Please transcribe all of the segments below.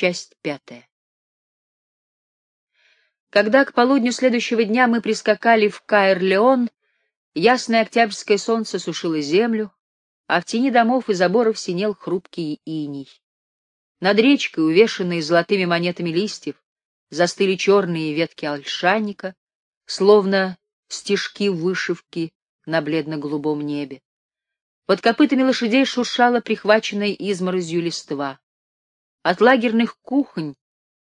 Часть пятая. Когда к полудню следующего дня мы прискакали в Каэр-Леон, ясное октябрьское солнце сушило землю, а в тени домов и заборов синел хрупкий иней. Над речкой, увешанной золотыми монетами листьев, застыли черные ветки ольшанника, словно стежки вышивки на бледно-голубом небе. Под копытами лошадей шуршала прихваченная изморозью листва. От лагерных кухонь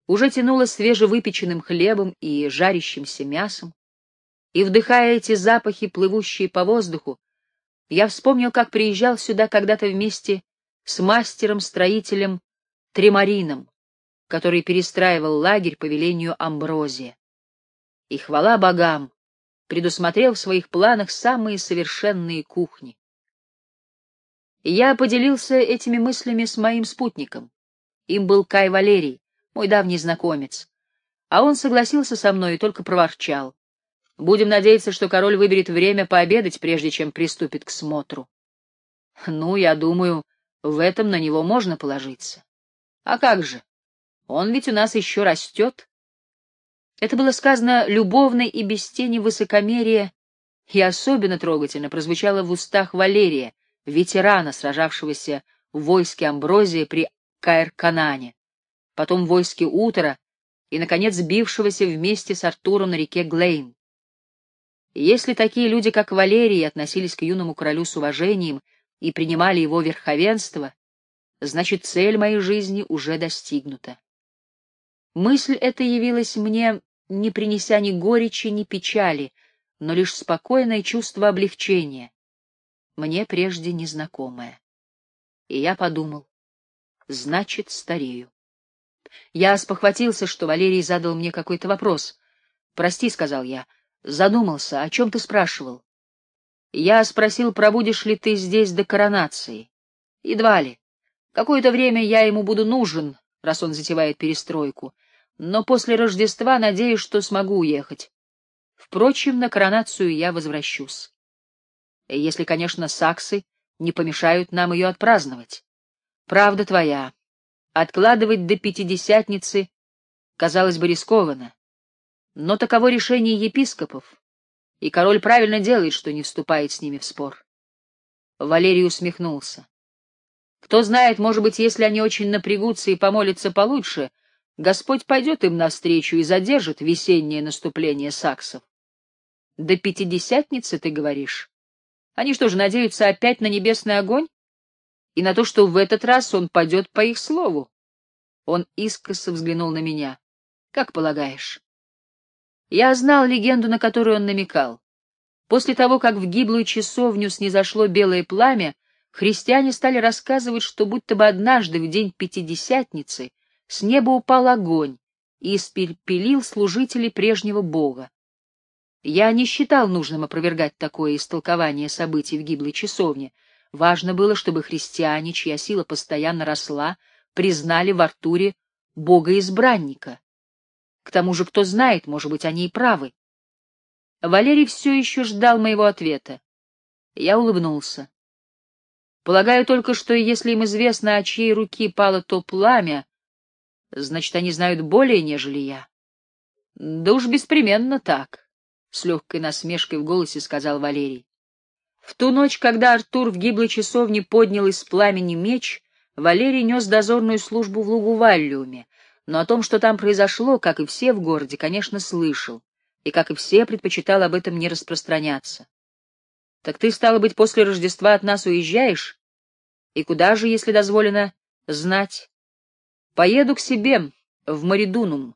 уже тянуло свежевыпеченным хлебом и жарящимся мясом. И, вдыхая эти запахи, плывущие по воздуху, я вспомнил, как приезжал сюда когда-то вместе с мастером-строителем Тремарином, который перестраивал лагерь по велению Амброзия. И хвала богам, предусмотрел в своих планах самые совершенные кухни. Я поделился этими мыслями с моим спутником. Им был Кай Валерий, мой давний знакомец. А он согласился со мной и только проворчал. Будем надеяться, что король выберет время пообедать, прежде чем приступит к смотру. Ну, я думаю, в этом на него можно положиться. А как же? Он ведь у нас еще растет. Это было сказано любовно и без тени высокомерия, и особенно трогательно прозвучало в устах Валерия, ветерана, сражавшегося в войске Амброзия при Каэр-Канане, потом в войске Утора и, наконец, бившегося вместе с Артуром на реке Глейн. если такие люди, как Валерий, относились к юному королю с уважением и принимали его верховенство, значит, цель моей жизни уже достигнута. Мысль эта явилась мне, не принеся ни горечи, ни печали, но лишь спокойное чувство облегчения, мне прежде незнакомое. И я подумал, значит, старею. Я спохватился, что Валерий задал мне какой-то вопрос. «Прости», — сказал я, — задумался, о чем ты спрашивал? Я спросил, пробудешь ли ты здесь до коронации. Едва ли. Какое-то время я ему буду нужен, раз он затевает перестройку, но после Рождества надеюсь, что смогу уехать. Впрочем, на коронацию я возвращусь. Если, конечно, саксы не помешают нам ее отпраздновать. Правда твоя. Откладывать до Пятидесятницы, казалось бы, рискованно. Но таково решение епископов, и король правильно делает, что не вступает с ними в спор. Валерий усмехнулся. Кто знает, может быть, если они очень напрягутся и помолятся получше, Господь пойдет им навстречу и задержит весеннее наступление саксов. До Пятидесятницы, ты говоришь? Они что же, надеются опять на небесный огонь? И на то, что в этот раз он пойдет по их слову? Он искоса взглянул на меня. Как полагаешь? Я знал легенду, на которую он намекал. После того, как в гиблую часовню снизошло белое пламя, христиане стали рассказывать, что будто бы однажды в день Пятидесятницы с неба упал огонь и испепелил служителей прежнего бога. Я не считал нужным опровергать такое истолкование событий в гиблой часовне. Важно было, чтобы христиане, чья сила постоянно росла, признали в Артуре бога-избранника. К тому же, кто знает, может быть, они и правы. Валерий все еще ждал моего ответа. Я улыбнулся. Полагаю только, что если им известно, о чьей руки пало то пламя, значит, они знают более, нежели я. Да уж беспременно так, — с легкой насмешкой в голосе сказал Валерий. В ту ночь, когда Артур в гиблой часовне поднял из пламени меч, Валерий нес дозорную службу в Лугуваллиуме, но о том, что там произошло, как и все в городе, конечно, слышал, и, как и все, предпочитал об этом не распространяться. — Так ты, стало быть, после Рождества от нас уезжаешь? И куда же, если дозволено знать? Поеду к себе, в Маридунум.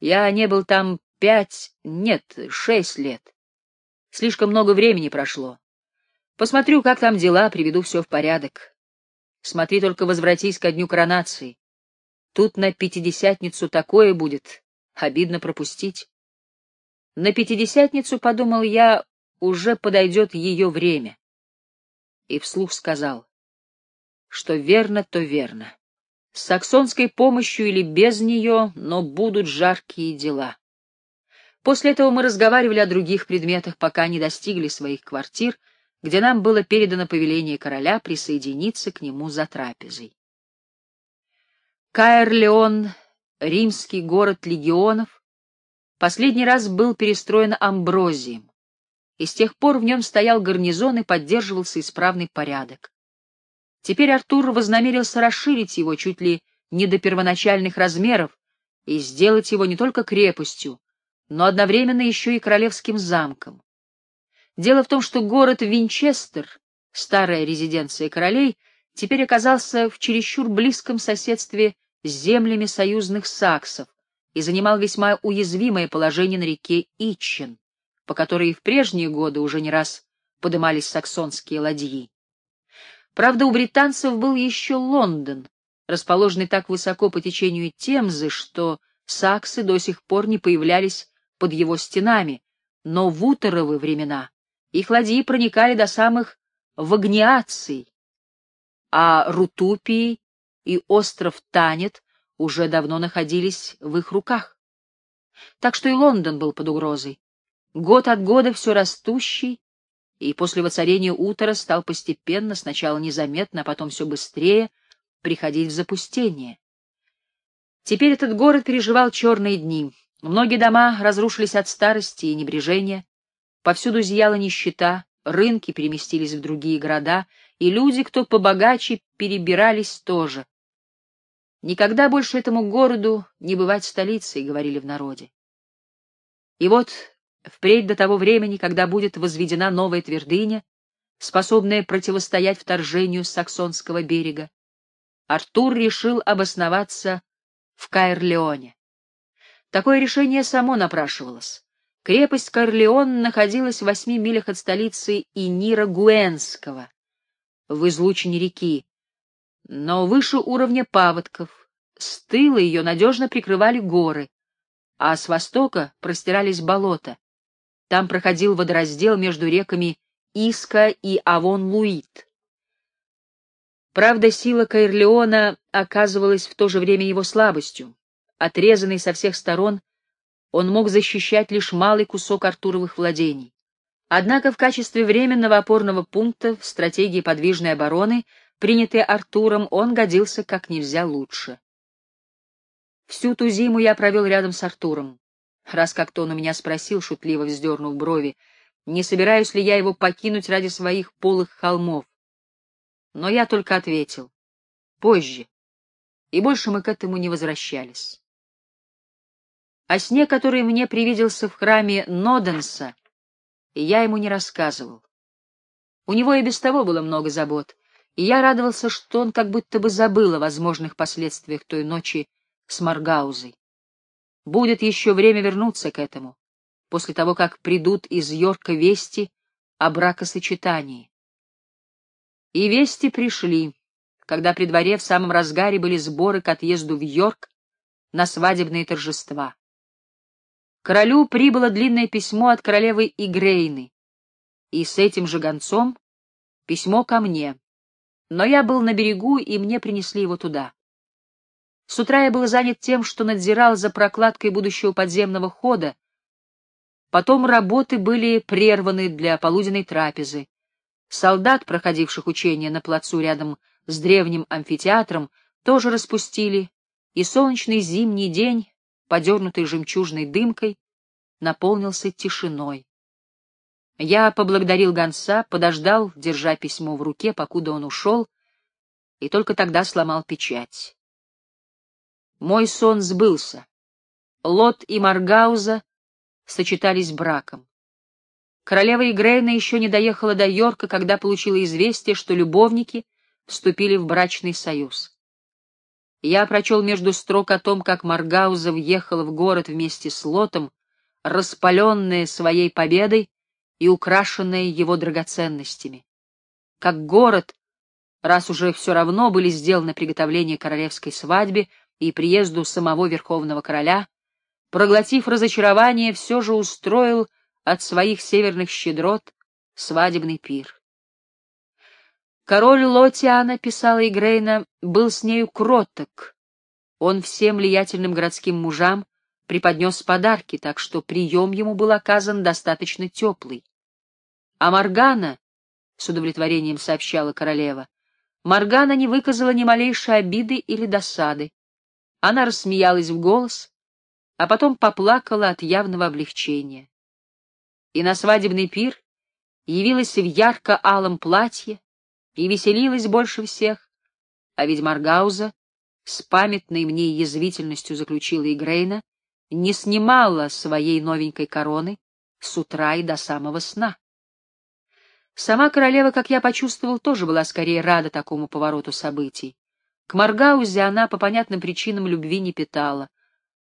Я не был там пять, нет, шесть лет. Слишком много времени прошло. Посмотрю, как там дела, приведу все в порядок. Смотри, только возвратись ко дню коронации. Тут на Пятидесятницу такое будет, обидно пропустить. На Пятидесятницу, подумал я, уже подойдет ее время. И вслух сказал. Что верно, то верно. С саксонской помощью или без нее, но будут жаркие дела. После этого мы разговаривали о других предметах, пока не достигли своих квартир, где нам было передано повеление короля присоединиться к нему за трапезой. Каэрлеон, римский город легионов, последний раз был перестроен Амброзием, и с тех пор в нем стоял гарнизон и поддерживался исправный порядок. Теперь Артур вознамерился расширить его чуть ли не до первоначальных размеров и сделать его не только крепостью, но одновременно еще и королевским замком. Дело в том, что город Винчестер, старая резиденция королей, теперь оказался в чересчур близком соседстве с землями союзных саксов и занимал весьма уязвимое положение на реке Итчен, по которой в прежние годы уже не раз подымались саксонские ладьи. Правда, у британцев был еще Лондон, расположенный так высоко по течению Темзы, что саксы до сих пор не появлялись под его стенами, но в уторовы времена их ладьи проникали до самых Вагниаций, а Рутупии и остров Танет уже давно находились в их руках. Так что и Лондон был под угрозой. Год от года все растущий, и после воцарения утра стал постепенно, сначала незаметно, а потом все быстрее, приходить в запустение. Теперь этот город переживал черные дни. Многие дома разрушились от старости и небрежения, повсюду зияла нищета, рынки переместились в другие города, и люди, кто побогаче, перебирались тоже. Никогда больше этому городу не бывать столицей, говорили в народе. И вот впредь до того времени, когда будет возведена новая твердыня, способная противостоять вторжению с саксонского берега, Артур решил обосноваться в Каэрлеоне. Такое решение само напрашивалось. Крепость Карлеон находилась в восьми милях от столицы Инира Гуэнского, в излучине реки, но выше уровня паводков. С тыла ее надежно прикрывали горы, а с востока простирались болота. Там проходил водораздел между реками Иска и Авон-Луит. Правда, сила Кайрлеона оказывалась в то же время его слабостью. Отрезанный со всех сторон, он мог защищать лишь малый кусок Артуровых владений. Однако в качестве временного опорного пункта в стратегии подвижной обороны, принятой Артуром, он годился как нельзя лучше. Всю ту зиму я провел рядом с Артуром. Раз как-то он у меня спросил, шутливо вздернув брови, не собираюсь ли я его покинуть ради своих полых холмов. Но я только ответил — позже, и больше мы к этому не возвращались. О сне, который мне привиделся в храме Ноденса, я ему не рассказывал. У него и без того было много забот, и я радовался, что он как будто бы забыл о возможных последствиях той ночи с Маргаузой. Будет еще время вернуться к этому, после того, как придут из Йорка вести о бракосочетании. И вести пришли, когда при дворе в самом разгаре были сборы к отъезду в Йорк на свадебные торжества. Королю прибыло длинное письмо от королевы Игрейны, и с этим же гонцом письмо ко мне, но я был на берегу, и мне принесли его туда. С утра я был занят тем, что надзирал за прокладкой будущего подземного хода, потом работы были прерваны для полуденной трапезы. Солдат, проходивших учения на плацу рядом с древним амфитеатром, тоже распустили, и солнечный зимний день подернутый жемчужной дымкой, наполнился тишиной. Я поблагодарил гонца, подождал, держа письмо в руке, покуда он ушел, и только тогда сломал печать. Мой сон сбылся. Лот и Маргауза сочетались браком. Королева Игрейна еще не доехала до Йорка, когда получила известие, что любовники вступили в брачный союз. Я прочел между строк о том, как Маргауза въехала в город вместе с Лотом, распаленная своей победой и украшенная его драгоценностями. Как город, раз уже все равно были сделаны приготовления королевской свадьбе и приезду самого верховного короля, проглотив разочарование, все же устроил от своих северных щедрот свадебный пир. Король Лотиана, писала Игрейна, был с нею кроток. Он всем влиятельным городским мужам преподнес подарки, так что прием ему был оказан достаточно теплый. А Маргана, с удовлетворением сообщала королева, Маргана не выказала ни малейшей обиды или досады. Она рассмеялась в голос, а потом поплакала от явного облегчения. И на свадебный пир явилась в ярко-алом платье и веселилась больше всех, а ведь Маргауза с памятной мне язвительностью заключила Игрейна, не снимала своей новенькой короны с утра и до самого сна. Сама королева, как я почувствовал, тоже была скорее рада такому повороту событий. К Маргаузе она по понятным причинам любви не питала,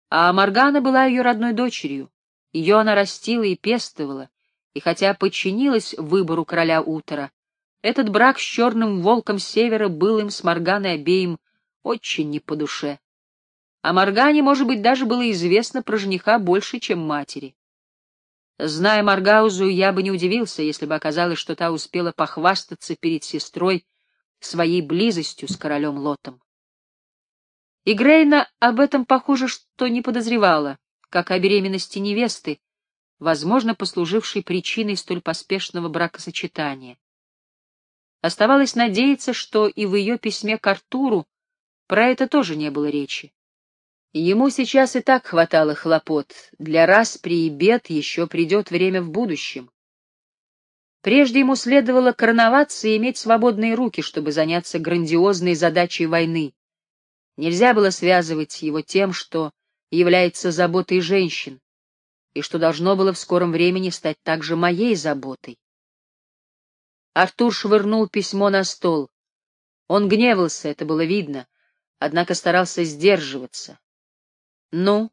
а Маргана была ее родной дочерью. Ее она растила и пестовала, и хотя подчинилась выбору короля Утора, этот брак с черным волком севера был им с Марганой обеим очень не по душе. А Маргане, может быть, даже было известно про жениха больше, чем матери. Зная Маргаузу, я бы не удивился, если бы оказалось, что та успела похвастаться перед сестрой своей близостью с королем Лотом. И Грейна об этом, похоже, что не подозревала, как о беременности невесты, возможно, послужившей причиной столь поспешного бракосочетания. Оставалось надеяться, что и в ее письме к Артуру про это тоже не было речи. Ему сейчас и так хватало хлопот, для распри и бед еще придет время в будущем. Прежде ему следовало короноваться и иметь свободные руки, чтобы заняться грандиозной задачей войны. Нельзя было связывать его тем, что является заботой женщин, и что должно было в скором времени стать также моей заботой. Артур швырнул письмо на стол. Он гневался, это было видно, однако старался сдерживаться. — Ну,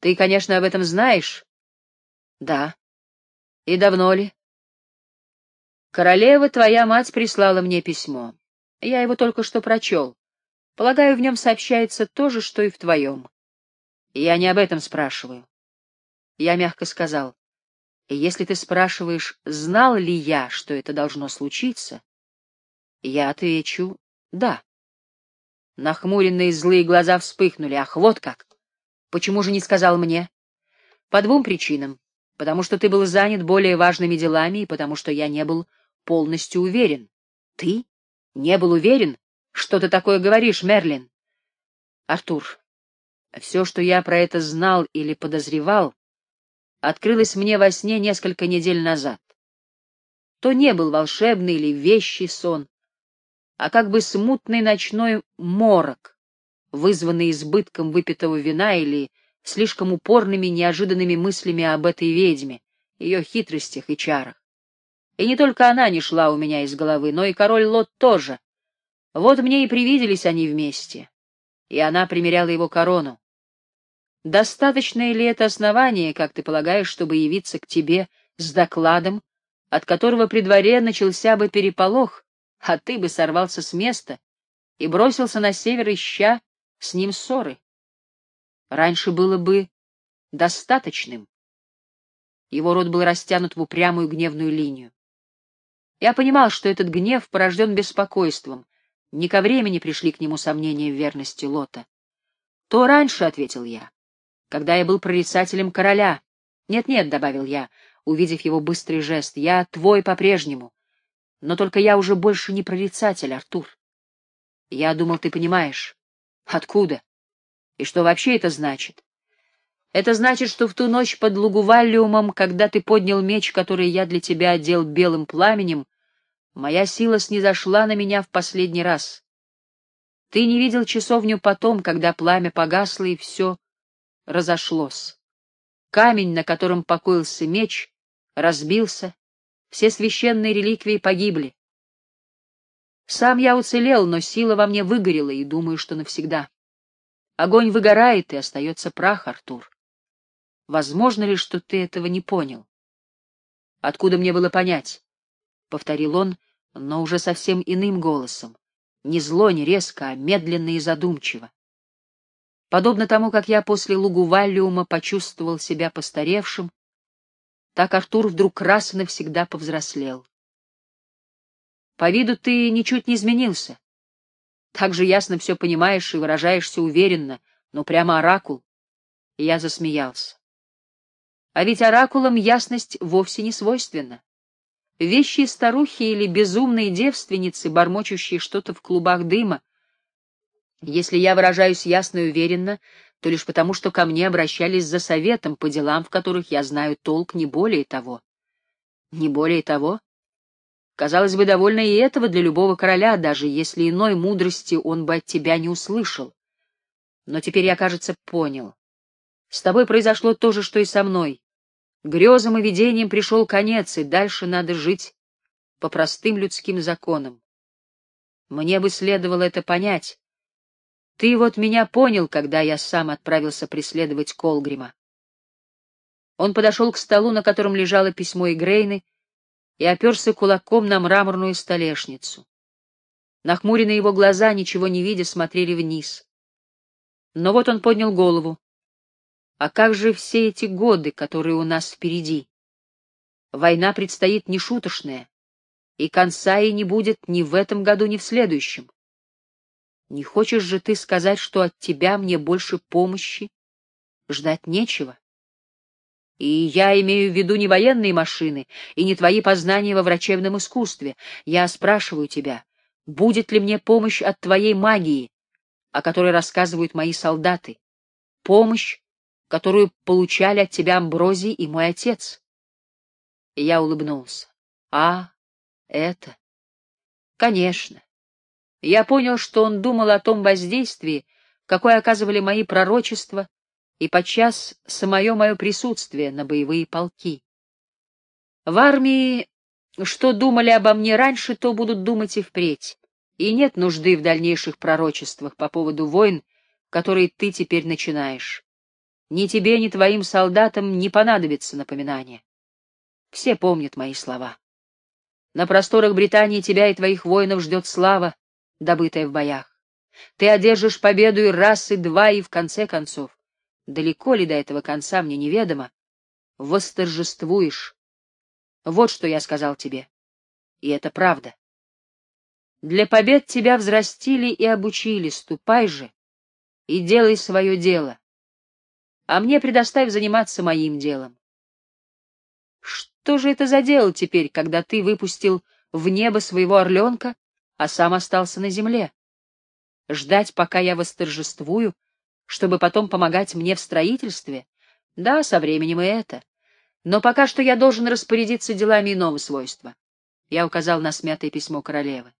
ты, конечно, об этом знаешь? — Да. — И давно ли? Королева, твоя мать, прислала мне письмо. Я его только что прочел. Полагаю, в нем сообщается то же, что и в твоем. Я не об этом спрашиваю. Я мягко сказал. Если ты спрашиваешь, знал ли я, что это должно случиться, я отвечу «да». Нахмуренные злые глаза вспыхнули. Ах, вот как! Почему же не сказал мне? По двум причинам. Потому что ты был занят более важными делами и потому что я не был полностью уверен. Ты? Не был уверен? Что ты такое говоришь, Мерлин? Артур, все, что я про это знал или подозревал, открылось мне во сне несколько недель назад. То не был волшебный или вещий сон, а как бы смутный ночной морок, вызванный избытком выпитого вина или слишком упорными неожиданными мыслями об этой ведьме, ее хитростях и чарах. И не только она не шла у меня из головы, но и король Лот тоже. Вот мне и привиделись они вместе. И она примеряла его корону. Достаточно ли это основание, как ты полагаешь, чтобы явиться к тебе с докладом, от которого при дворе начался бы переполох, а ты бы сорвался с места и бросился на север, ища с ним ссоры? Раньше было бы достаточным. Его рот был растянут в упрямую гневную линию. Я понимал, что этот гнев порожден беспокойством. Не ко времени пришли к нему сомнения в верности Лота. — То раньше, — ответил я, — когда я был прорицателем короля. Нет-нет, — добавил я, увидев его быстрый жест, — я твой по-прежнему. Но только я уже больше не прорицатель, Артур. Я думал, ты понимаешь. Откуда? И что вообще это значит? Это значит, что в ту ночь под Лугувалиумом, когда ты поднял меч, который я для тебя одел белым пламенем, моя сила снизошла на меня в последний раз. Ты не видел часовню потом, когда пламя погасло и все разошлось. Камень, на котором покоился меч, разбился, все священные реликвии погибли. Сам я уцелел, но сила во мне выгорела, и думаю, что навсегда. Огонь выгорает, и остается прах, Артур. Возможно ли, что ты этого не понял? Откуда мне было понять? — повторил он, но уже совсем иным голосом. Не зло, не резко, а медленно и задумчиво. Подобно тому, как я после лугу Валлиума почувствовал себя постаревшим, так Артур вдруг раз и навсегда повзрослел. По виду ты ничуть не изменился. Так же ясно все понимаешь и выражаешься уверенно, но прямо оракул. И я засмеялся. А ведь оракулам ясность вовсе не свойственна. Вещие старухи или безумные девственницы, бормочущие что-то в клубах дыма, Если я выражаюсь ясно и уверенно, то лишь потому, что ко мне обращались за советом по делам, в которых я знаю толк, не более того. Не более того? Казалось бы, довольно и этого для любого короля, даже если иной мудрости он бы от тебя не услышал. Но теперь я, кажется, понял. С тобой произошло то же, что и со мной. Грезам и видениям пришел конец, и дальше надо жить по простым людским законам. Мне бы следовало это понять. Ты вот меня понял, когда я сам отправился преследовать Колгрима. Он подошел к столу, на котором лежало письмо Игрейны, и оперся кулаком на мраморную столешницу. Нахмуренные его глаза, ничего не видя, смотрели вниз. Но вот он поднял голову. А как же все эти годы, которые у нас впереди? Война предстоит нешуточная, и конца и не будет ни в этом году, ни в следующем. Не хочешь же ты сказать, что от тебя мне больше помощи ждать нечего? И я имею в виду не военные машины и не твои познания во врачебном искусстве. Я спрашиваю тебя, будет ли мне помощь от твоей магии, о которой рассказывают мои солдаты? Помощь, которую получали от тебя Амброзий и мой отец? Я улыбнулся. А, это? Конечно. Я понял, что он думал о том воздействии, какое оказывали мои пророчества и подчас самое мое присутствие на боевые полки. В армии, что думали обо мне раньше, то будут думать и впредь, и нет нужды в дальнейших пророчествах по поводу войн, которые ты теперь начинаешь. Ни тебе, ни твоим солдатам не понадобится напоминание. Все помнят мои слова. На просторах Британии тебя и твоих воинов ждет слава, добытая в боях. Ты одержишь победу и раз, и два, и в конце концов далеко ли до этого конца мне неведомо, восторжествуешь. Вот что я сказал тебе. И это правда. Для побед тебя взрастили и обучили, ступай же и делай свое дело. А мне предоставь заниматься моим делом. Что же это за дело теперь, когда ты выпустил в небо своего орленка, а сам остался на земле? Ждать, пока я восторжествую — чтобы потом помогать мне в строительстве? Да, со временем и это. Но пока что я должен распорядиться делами иного свойства. Я указал на смятое письмо королевы.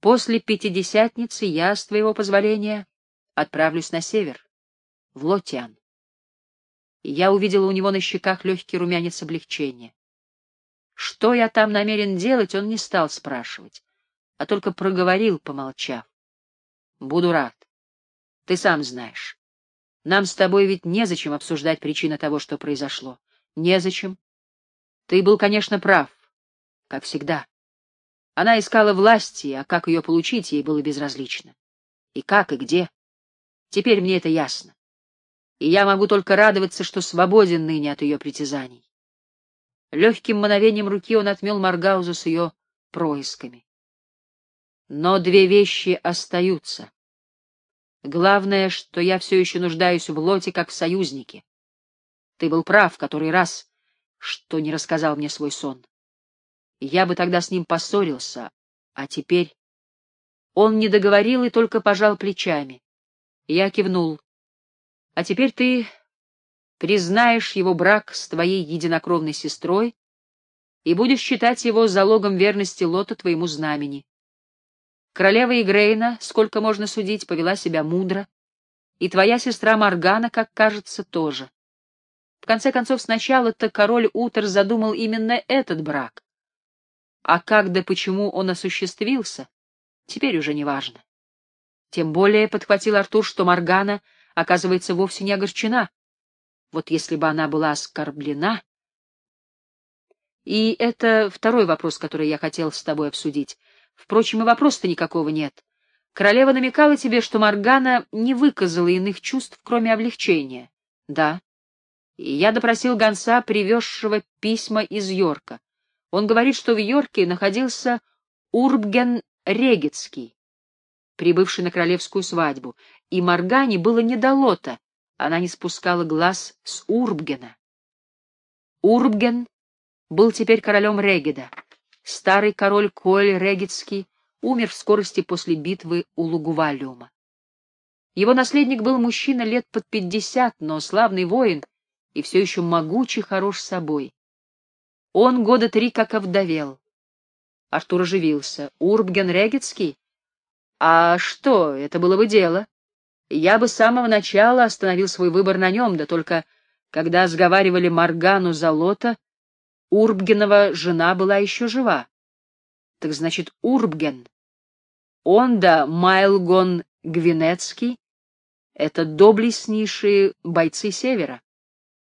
После Пятидесятницы я, с твоего позволения, отправлюсь на север, в Лотиан. Я увидела у него на щеках легкий румянец облегчения. Что я там намерен делать, он не стал спрашивать, а только проговорил, помолчав. Буду рад. Ты сам знаешь. Нам с тобой ведь незачем обсуждать причины того, что произошло. Незачем. Ты был, конечно, прав, как всегда. Она искала власти, а как ее получить, ей было безразлично. И как, и где. Теперь мне это ясно. И я могу только радоваться, что свободен ныне от ее притязаний. Легким мановением руки он отмел Маргаузу с ее происками. Но две вещи остаются. Главное, что я все еще нуждаюсь в Лоте как в союзнике. Ты был прав в который раз, что не рассказал мне свой сон. Я бы тогда с ним поссорился, а теперь... Он не договорил и только пожал плечами. Я кивнул. А теперь ты признаешь его брак с твоей единокровной сестрой и будешь считать его залогом верности Лота твоему знамени. Королева Игрейна, сколько можно судить, повела себя мудро, и твоя сестра Маргана, как кажется, тоже. В конце концов, сначала-то король Утер задумал именно этот брак. А как да почему он осуществился, теперь уже не важно. Тем более подхватил Артур, что Маргана, оказывается, вовсе не огорчена. Вот если бы она была оскорблена... И это второй вопрос, который я хотел с тобой обсудить. Впрочем, и вопроса-то никакого нет. Королева намекала тебе, что Маргана не выказала иных чувств, кроме облегчения. Да. И я допросил гонца, привезшего письма из Йорка. Он говорит, что в Йорке находился Урбген Регецкий, прибывший на королевскую свадьбу, и Маргане было не до лота, она не спускала глаз с Урбгена. Урбген был теперь королем Регеда. Старый король Коэль Регицкий умер в скорости после битвы у Лугувалиума. Его наследник был мужчина лет под пятьдесят, но славный воин и все еще могучий, хорош собой. Он года три как овдовел. Артур оживился. Урбген Регетский? А что, это было бы дело. Я бы с самого начала остановил свой выбор на нем, да только когда сговаривали Маргану Золота, Урбгенова жена была еще жива. Так значит, Урбген. Он да Майлгон Гвинецкий — это доблестнейшие бойцы Севера.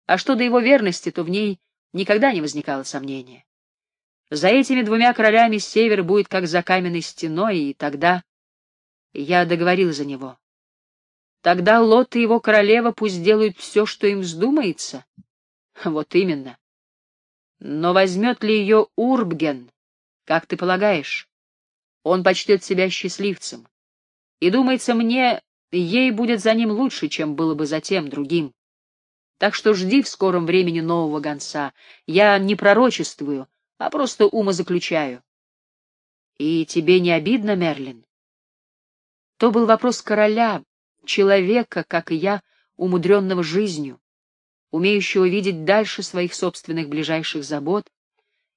А что до его верности, то в ней никогда не возникало сомнения. За этими двумя королями Север будет как за каменной стеной, и тогда я договорил за него. Тогда Лот и его королева пусть делают все, что им вздумается. Вот именно. Но возьмет ли ее Урбген, как ты полагаешь? Он почтет себя счастливцем. И, думается мне, ей будет за ним лучше, чем было бы за тем другим. Так что жди в скором времени нового гонца. Я не пророчествую, а просто умозаключаю. И тебе не обидно, Мерлин? То был вопрос короля, человека, как и я, умудренного жизнью, умеющего видеть дальше своих собственных ближайших забот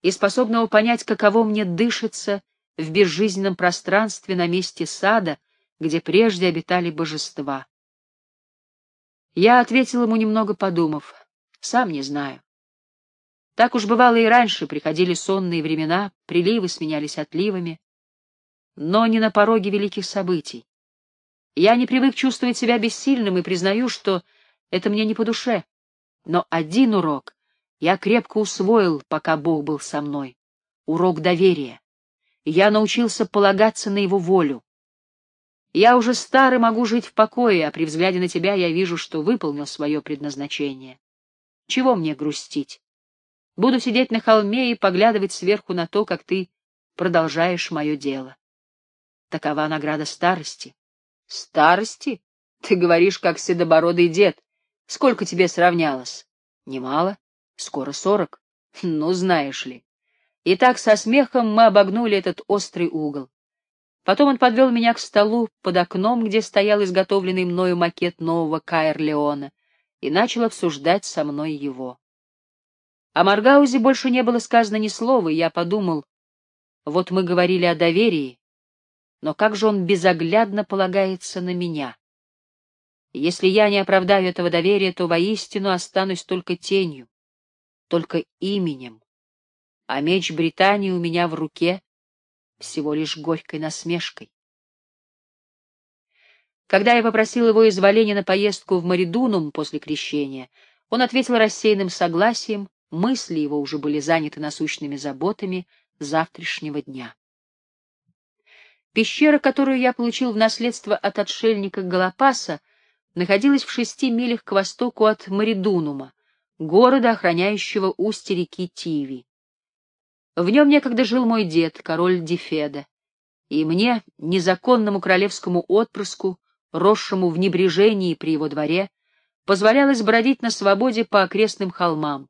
и способного понять, каково мне дышится в безжизненном пространстве на месте сада, где прежде обитали божества. Я ответил ему, немного подумав, сам не знаю. Так уж бывало и раньше, приходили сонные времена, приливы сменялись отливами, но не на пороге великих событий. Я не привык чувствовать себя бессильным и признаю, что это мне не по душе. Но один урок я крепко усвоил, пока Бог был со мной. Урок доверия. Я научился полагаться на его волю. Я уже стар и могу жить в покое, а при взгляде на тебя я вижу, что выполнил свое предназначение. Чего мне грустить? Буду сидеть на холме и поглядывать сверху на то, как ты продолжаешь мое дело. Такова награда старости. Старости? Ты говоришь, как седобородый дед. Сколько тебе сравнялось? Немало. Скоро сорок. Ну, знаешь ли. И так со смехом мы обогнули этот острый угол. Потом он подвел меня к столу под окном, где стоял изготовленный мною макет нового Каэр-Леона, и начал обсуждать со мной его. О Маргаузе больше не было сказано ни слова, и я подумал, вот мы говорили о доверии, но как же он безоглядно полагается на меня? Если я не оправдаю этого доверия, то воистину останусь только тенью, только именем, а меч Британии у меня в руке всего лишь горькой насмешкой. Когда я попросил его изволения на поездку в Маридунум после крещения, он ответил рассеянным согласием, мысли его уже были заняты насущными заботами завтрашнего дня. Пещера, которую я получил в наследство от отшельника Галапаса, находилась в шести милях к востоку от Маридунума, города, охраняющего устье реки Тиви. В нем некогда жил мой дед, король Дефеда, и мне, незаконному королевскому отпрыску, росшему в небрежении при его дворе, позволялось бродить на свободе по окрестным холмам.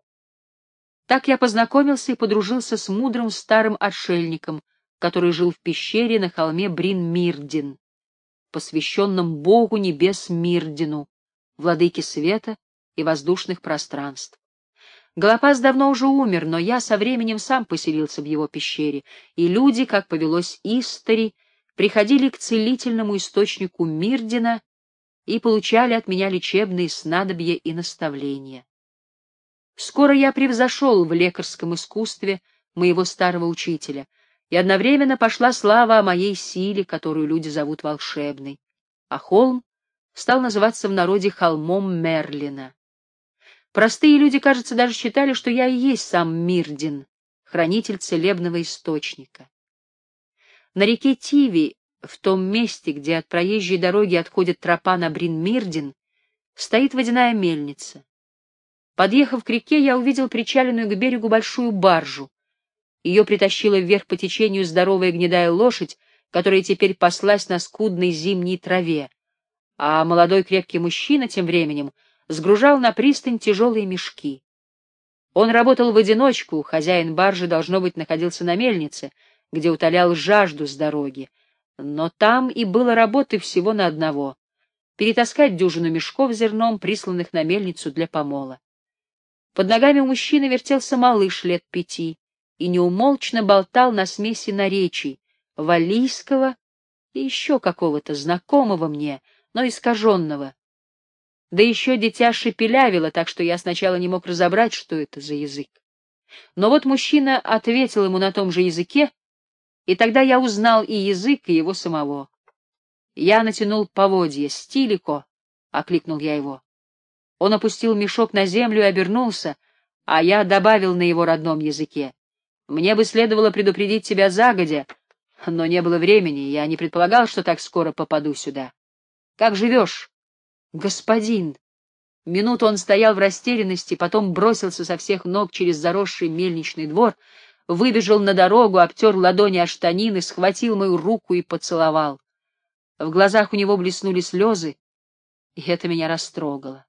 Так я познакомился и подружился с мудрым старым отшельником, который жил в пещере на холме Брин-Мирдин, посвященном Богу небес Мирдину, владыке света и воздушных пространств. Голопас давно уже умер, но я со временем сам поселился в его пещере, и люди, как повелось Истори, приходили к целительному источнику Мирдина и получали от меня лечебные снадобья и наставления. Скоро я превзошел в лекарском искусстве моего старого учителя — и одновременно пошла слава о моей силе, которую люди зовут волшебной, а холм стал называться в народе холмом Мерлина. Простые люди, кажется, даже считали, что я и есть сам Мирдин, хранитель целебного источника. На реке Тиви, в том месте, где от проезжей дороги отходит тропа на Брин-Мирдин, стоит водяная мельница. Подъехав к реке, я увидел причаленную к берегу большую баржу, ее притащила вверх по течению здоровая гнедая лошадь, которая теперь паслась на скудной зимней траве, а молодой крепкий мужчина тем временем сгружал на пристань тяжелые мешки. Он работал в одиночку, хозяин баржи, должно быть, находился на мельнице, где утолял жажду с дороги, но там и было работы всего на одного. перетаскать дюжину мешков зерном, присланных на мельницу для помола. Под ногами у мужчины вертелся малыш лет пяти и неумолчно болтал на смеси наречий, валийского и еще какого-то знакомого мне, но искаженного. Да еще дитя шепелявило, так что я сначала не мог разобрать, что это за язык. Но вот мужчина ответил ему на том же языке, и тогда я узнал и язык, и его самого. Я натянул поводье. «Стилико!» — окликнул я его. Он опустил мешок на землю и обернулся, а я добавил на его родном языке. «Мне бы следовало предупредить тебя загодя, но не было времени, я не предполагал, что так скоро попаду сюда. Как живешь?» «Господин!» Минуту он стоял в растерянности, потом бросился со всех ног через заросший мельничный двор, выбежал на дорогу, обтер ладони о штанины, схватил мою руку и поцеловал. В глазах у него блеснули слезы, и это меня растрогало.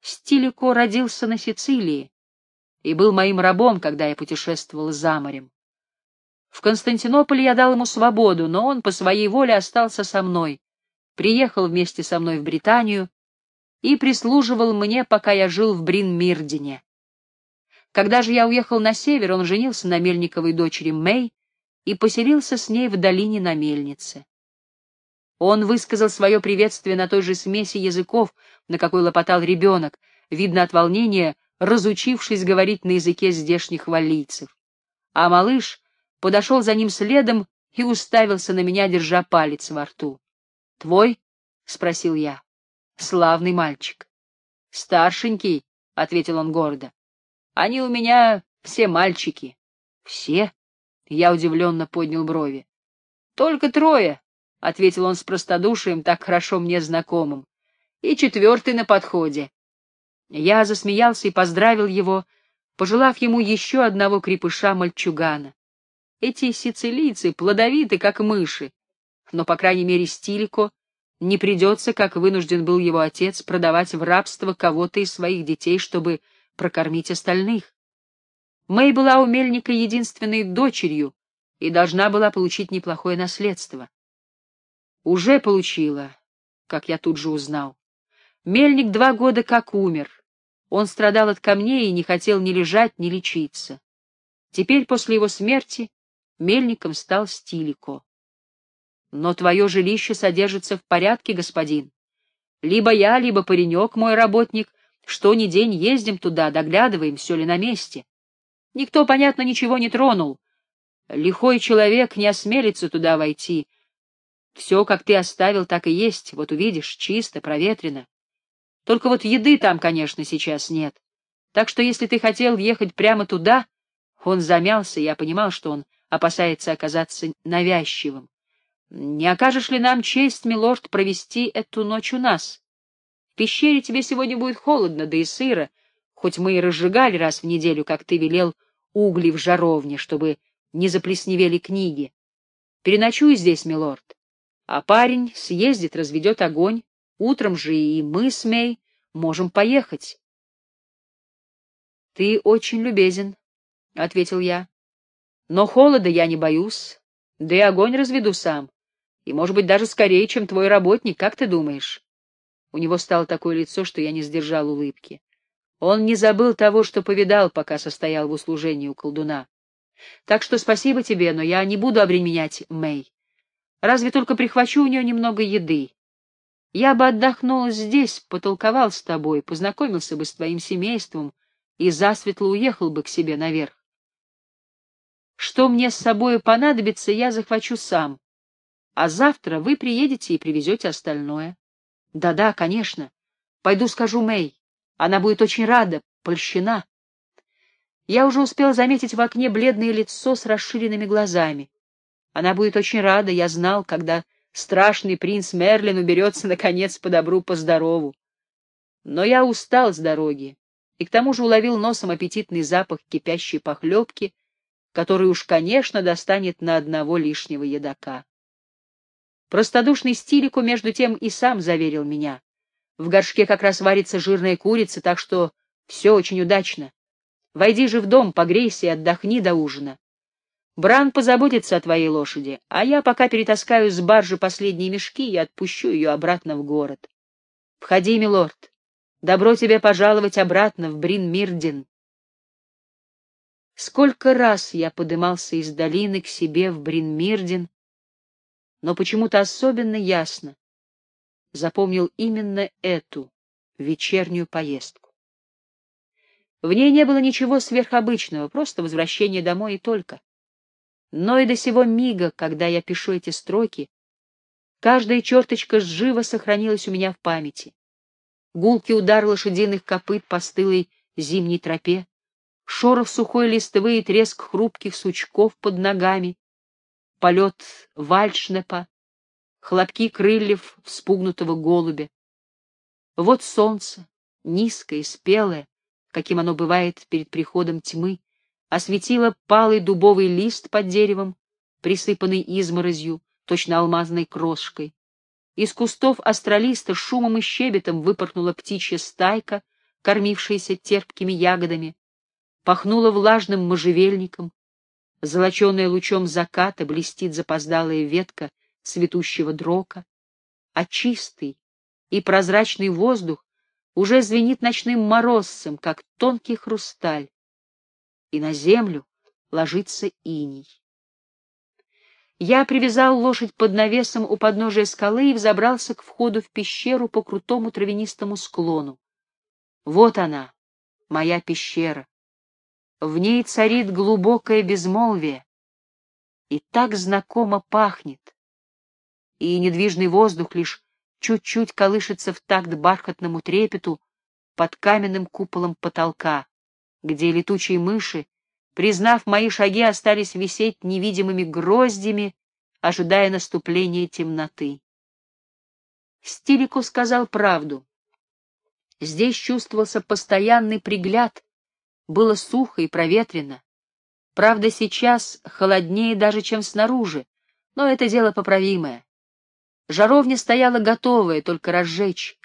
Стилико родился на Сицилии и был моим рабом, когда я путешествовал за морем. В Константинополе я дал ему свободу, но он по своей воле остался со мной, приехал вместе со мной в Британию и прислуживал мне, пока я жил в Брин-Мирдине. Когда же я уехал на север, он женился на Мельниковой дочери Мэй и поселился с ней в долине на мельнице. Он высказал свое приветствие на той же смеси языков, на какой лопотал ребенок, видно от волнения, разучившись говорить на языке здешних валлийцев. А малыш подошел за ним следом и уставился на меня, держа палец во рту. — Твой? — спросил я. — Славный мальчик. — Старшенький, — ответил он гордо. — Они у меня все мальчики. — Все? — я удивленно поднял брови. — Только трое, — ответил он с простодушием, так хорошо мне знакомым. — И четвертый на подходе. Я засмеялся и поздравил его, пожелав ему еще одного крепыша-мальчугана. Эти сицилийцы плодовиты, как мыши, но, по крайней мере, Стилико не придется, как вынужден был его отец, продавать в рабство кого-то из своих детей, чтобы прокормить остальных. Мэй была у Мельника единственной дочерью и должна была получить неплохое наследство. Уже получила, как я тут же узнал. Мельник два года как умер. Он страдал от камней и не хотел ни лежать, ни лечиться. Теперь, после его смерти, мельником стал Стилико. Но твое жилище содержится в порядке, господин. Либо я, либо паренек, мой работник, что ни день ездим туда, доглядываем, все ли на месте. Никто, понятно, ничего не тронул. Лихой человек не осмелится туда войти, все, как ты оставил, так и есть. Вот увидишь, чисто, проветрено. Только вот еды там, конечно, сейчас нет. Так что если ты хотел въехать прямо туда... Он замялся, я понимал, что он опасается оказаться навязчивым. Не окажешь ли нам честь, милорд, провести эту ночь у нас? В пещере тебе сегодня будет холодно, да и сыро, хоть мы и разжигали раз в неделю, как ты велел, угли в жаровне, чтобы не заплесневели книги. Переночуй здесь, милорд. А парень съездит, разведет огонь. Утром же и мы с Мей можем поехать. — Ты очень любезен, — ответил я. — Но холода я не боюсь, да и огонь разведу сам. И, может быть, даже скорее, чем твой работник, как ты думаешь? У него стало такое лицо, что я не сдержал улыбки. Он не забыл того, что повидал, пока состоял в услужении у колдуна. Так что спасибо тебе, но я не буду обременять Мэй. Разве только прихвачу у нее немного еды. Я бы отдохнул здесь, потолковал с тобой, познакомился бы с твоим семейством и засветло уехал бы к себе наверх. Что мне с собой понадобится, я захвачу сам. А завтра вы приедете и привезете остальное. Да-да, конечно. Пойду скажу Мэй. Она будет очень рада, польщена. Я уже успел заметить в окне бледное лицо с расширенными глазами. Она будет очень рада, я знал, когда страшный принц Мерлин уберется, наконец, по добру, по здорову. Но я устал с дороги, и к тому же уловил носом аппетитный запах кипящей похлебки, который уж, конечно, достанет на одного лишнего едока. Простодушный стилику, между тем, и сам заверил меня. В горшке как раз варится жирная курица, так что все очень удачно. Войди же в дом, погрейся и отдохни до ужина. Бран позаботится о твоей лошади, а я пока перетаскаю с баржи последние мешки и отпущу ее обратно в город. Входи, милорд. Добро тебе пожаловать обратно в Брин-Мирдин. Сколько раз я подымался из долины к себе в Брин-Мирдин, но почему-то особенно ясно запомнил именно эту вечернюю поездку. В ней не было ничего сверхобычного, просто возвращение домой и только. Но и до сего мига, когда я пишу эти строки, каждая черточка живо сохранилась у меня в памяти. Гулкий удар лошадиных копыт по стылой зимней тропе, шорох сухой листвы и треск хрупких сучков под ногами, полет вальшнепа, хлопки крыльев вспугнутого голубя. Вот солнце, низкое и спелое, каким оно бывает перед приходом тьмы, осветило палый дубовый лист под деревом, присыпанный изморозью, точно алмазной крошкой. Из кустов астролиста шумом и щебетом выпорхнула птичья стайка, кормившаяся терпкими ягодами, пахнула влажным можжевельником, золоченая лучом заката блестит запоздалая ветка цветущего дрока, а чистый и прозрачный воздух уже звенит ночным морозцем, как тонкий хрусталь, и на землю ложится иней. Я привязал лошадь под навесом у подножия скалы и взобрался к входу в пещеру по крутому травянистому склону. Вот она, моя пещера. В ней царит глубокое безмолвие, и так знакомо пахнет, и недвижный воздух лишь чуть-чуть колышется в такт бархатному трепету под каменным куполом потолка, где летучие мыши, признав мои шаги, остались висеть невидимыми гроздями, ожидая наступления темноты. Стилику сказал правду. Здесь чувствовался постоянный пригляд, было сухо и проветрено. Правда, сейчас холоднее даже, чем снаружи, но это дело поправимое. Жаровня стояла готовая, только разжечь,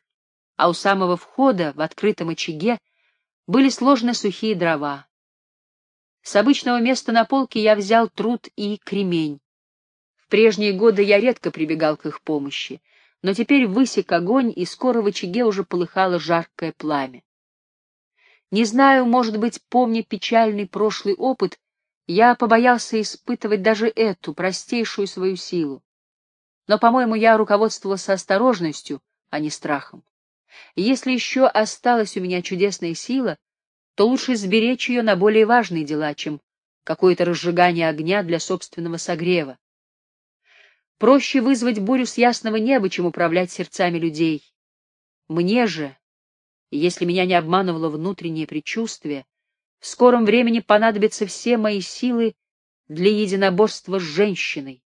а у самого входа в открытом очаге были сложены сухие дрова. С обычного места на полке я взял труд и кремень. В прежние годы я редко прибегал к их помощи, но теперь высек огонь, и скоро в очаге уже полыхало жаркое пламя. Не знаю, может быть, помня печальный прошлый опыт, я побоялся испытывать даже эту простейшую свою силу. Но, по-моему, я руководствовался осторожностью, а не страхом. Если еще осталась у меня чудесная сила, то лучше сберечь ее на более важные дела, чем какое-то разжигание огня для собственного согрева. Проще вызвать бурю с ясного неба, чем управлять сердцами людей. Мне же, если меня не обманывало внутреннее предчувствие, в скором времени понадобятся все мои силы для единоборства с женщиной.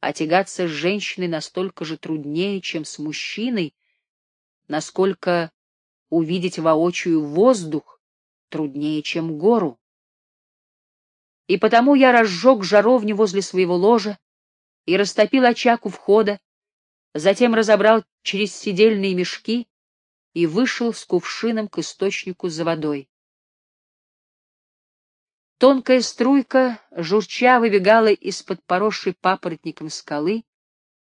А тягаться с женщиной настолько же труднее, чем с мужчиной, насколько увидеть воочию воздух труднее, чем гору. И потому я разжег жаровню возле своего ложа и растопил очаг у входа, затем разобрал через сидельные мешки и вышел с кувшином к источнику за водой. Тонкая струйка, журча, выбегала из-под поросшей папоротником скалы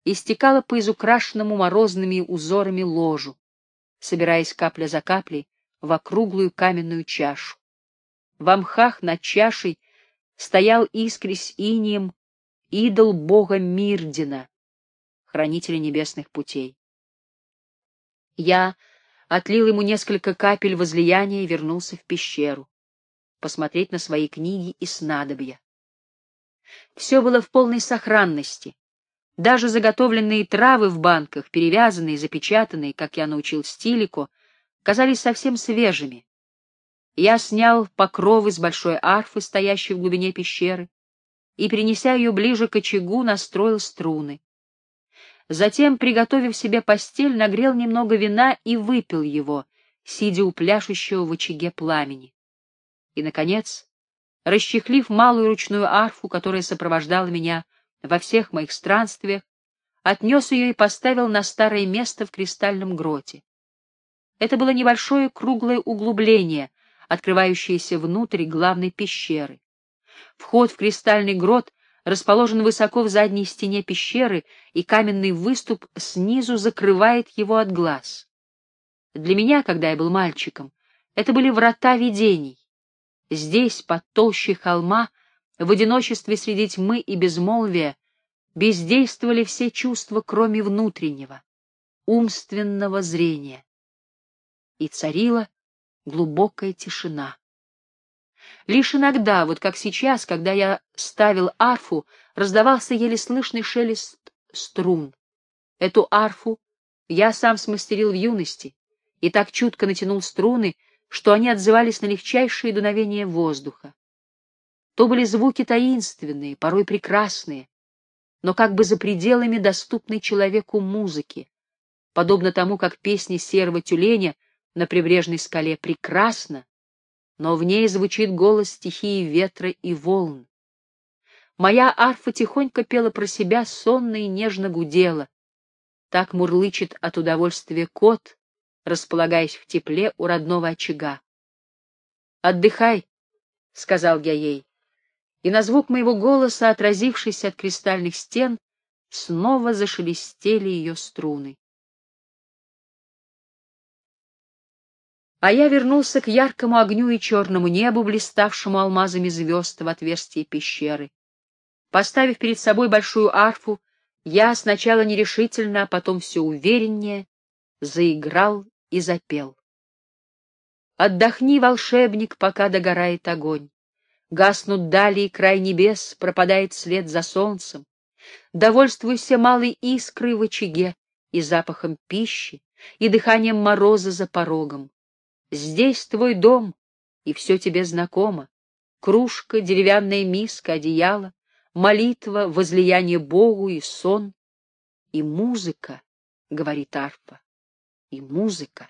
и стекала по изукрашенному морозными узорами ложу, собираясь капля за каплей в округлую каменную чашу. В мхах над чашей стоял искрясь инием идол бога Мирдина, хранителя небесных путей. Я отлил ему несколько капель возлияния и вернулся в пещеру, посмотреть на свои книги и снадобья. Все было в полной сохранности. Даже заготовленные травы в банках, перевязанные, запечатанные, как я научил Стилико, казались совсем свежими. Я снял покровы с большой арфы, стоящей в глубине пещеры, и, перенеся ее ближе к очагу, настроил струны. Затем, приготовив себе постель, нагрел немного вина и выпил его, сидя у пляшущего в очаге пламени. И, наконец, расчехлив малую ручную арфу, которая сопровождала меня во всех моих странствиях, отнес ее и поставил на старое место в кристальном гроте. Это было небольшое круглое углубление, открывающееся внутрь главной пещеры. Вход в кристальный грот расположен высоко в задней стене пещеры, и каменный выступ снизу закрывает его от глаз. Для меня, когда я был мальчиком, это были врата видений. Здесь, под толщей холма, в одиночестве среди тьмы и безмолвия, бездействовали все чувства, кроме внутреннего, умственного зрения. И царила глубокая тишина. Лишь иногда, вот как сейчас, когда я ставил арфу, раздавался еле слышный шелест струн. Эту арфу я сам смастерил в юности и так чутко натянул струны, что они отзывались на легчайшие дуновения воздуха. То были звуки таинственные, порой прекрасные, но как бы за пределами доступной человеку музыки, подобно тому, как песни серого тюленя на прибрежной скале прекрасна, но в ней звучит голос стихии ветра и волн. Моя арфа тихонько пела про себя, сонно и нежно гудела. Так мурлычет от удовольствия кот, располагаясь в тепле у родного очага. «Отдыхай», — сказал я ей, и на звук моего голоса, отразившийся от кристальных стен, снова зашелестели ее струны. а я вернулся к яркому огню и черному небу, блиставшему алмазами звезд в отверстии пещеры. Поставив перед собой большую арфу, я сначала нерешительно, а потом все увереннее заиграл и запел. Отдохни, волшебник, пока догорает огонь. Гаснут дали и край небес, пропадает след за солнцем. Довольствуйся малой искрой в очаге и запахом пищи, и дыханием мороза за порогом. Здесь твой дом, и все тебе знакомо. Кружка, деревянная миска, одеяло, молитва, возлияние Богу и сон. И музыка, — говорит арфа, — и музыка.